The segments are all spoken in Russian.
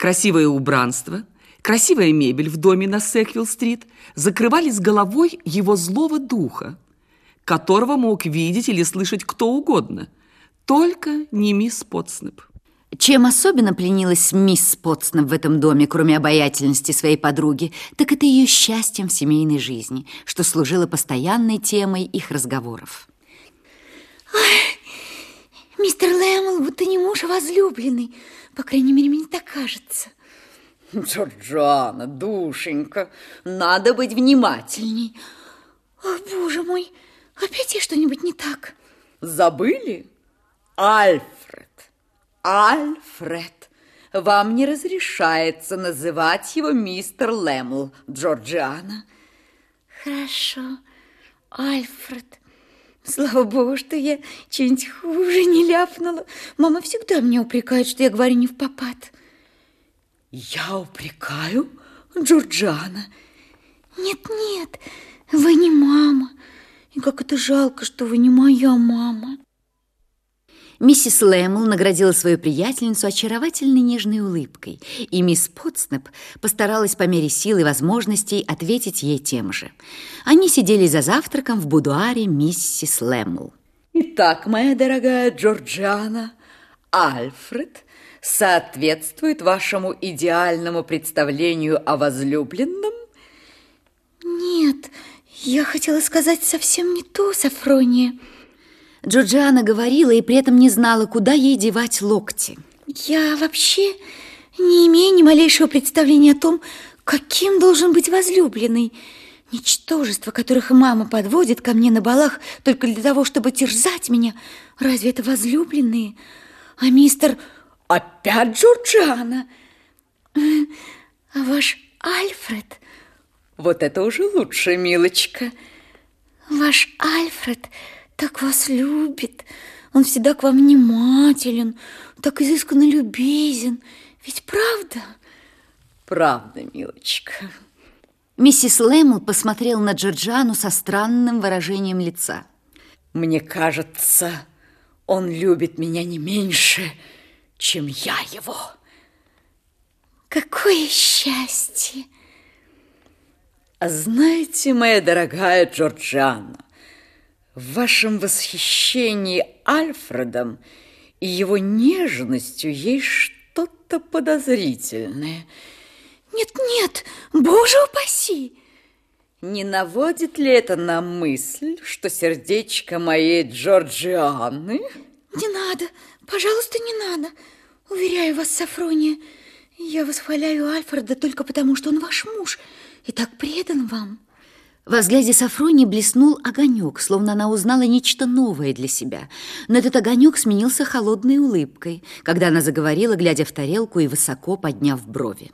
Красивое убранство, красивая мебель в доме на Секвилл-стрит закрывали с головой его злого духа, которого мог видеть или слышать кто угодно, только не мисс Потснеп. Чем особенно пленилась мисс Потснеп в этом доме, кроме обаятельности своей подруги, так это ее счастьем в семейной жизни, что служило постоянной темой их разговоров. Ой, мистер Лэмл будто не муж, а возлюбленный. По крайней мере, мне так кажется. Джорджана, душенька, надо быть внимательней. О, боже мой, опять я что-нибудь не так? Забыли? Альфред, Альфред, вам не разрешается называть его мистер Лэмл, Джорджиана. Хорошо, Альфред. Слава богу, что я что-нибудь хуже не ляпнула. Мама всегда меня упрекает, что я говорю не в попад. Я упрекаю Джорджана? Нет-нет, вы не мама. И как это жалко, что вы не моя мама. Миссис Лэмл наградила свою приятельницу очаровательной нежной улыбкой, и мисс Потснеп постаралась по мере сил и возможностей ответить ей тем же. Они сидели за завтраком в будуаре миссис Лэмл. Итак, моя дорогая Джорджиана, Альфред соответствует вашему идеальному представлению о возлюбленном? Нет, я хотела сказать совсем не то, Сафрония. Джорджиана говорила и при этом не знала, куда ей девать локти. Я вообще не имею ни малейшего представления о том, каким должен быть возлюбленный. Ничтожество, которых мама подводит ко мне на балах только для того, чтобы терзать меня. Разве это возлюбленные? А мистер... Опять Джорджиана? А ваш Альфред? Вот это уже лучше, милочка. Ваш Альфред так вас любит. Он всегда к вам внимателен, так изысканно любезен. Ведь правда? Правда, милочка. Миссис Лэмл посмотрела на Джорджану со странным выражением лица. Мне кажется, он любит меня не меньше, чем я его. Какое счастье! А знаете, моя дорогая Джорджана, в вашем восхищении Альфредом и его нежностью есть что-то подозрительное. Нет-нет, боже упаси! Не наводит ли это на мысль, что сердечко моей Джорджианы... Не надо, пожалуйста, не надо. Уверяю вас, Сафрония, я восхваляю Альфреда только потому, что он ваш муж и так предан вам. Во взгляде Сафронии блеснул огонек, словно она узнала нечто новое для себя. Но этот огонек сменился холодной улыбкой, когда она заговорила, глядя в тарелку и высоко подняв брови.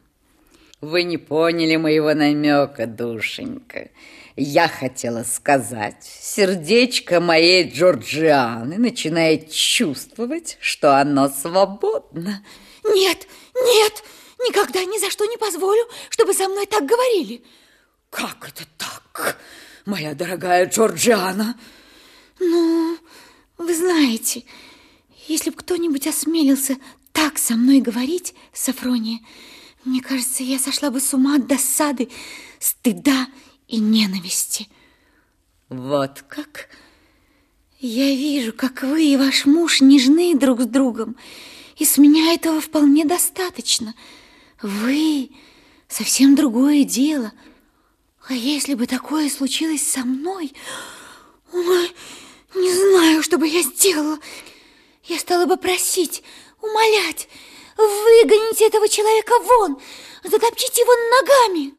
Вы не поняли моего намека, душенька. Я хотела сказать, сердечко моей Джорджианы начинает чувствовать, что оно свободно. Нет, нет, никогда ни за что не позволю, чтобы со мной так говорили. Как это так, моя дорогая Джорджиана? Ну, вы знаете, если бы кто-нибудь осмелился так со мной говорить, Сафрония, мне кажется, я сошла бы с ума от досады, стыда и ненависти. Вот как? Я вижу, как вы и ваш муж нежны друг с другом, и с меня этого вполне достаточно. Вы совсем другое дело. А если бы такое случилось со мной, ой, не знаю, что бы я сделала. Я стала бы просить, умолять, Выгоните этого человека вон, затопчите его ногами.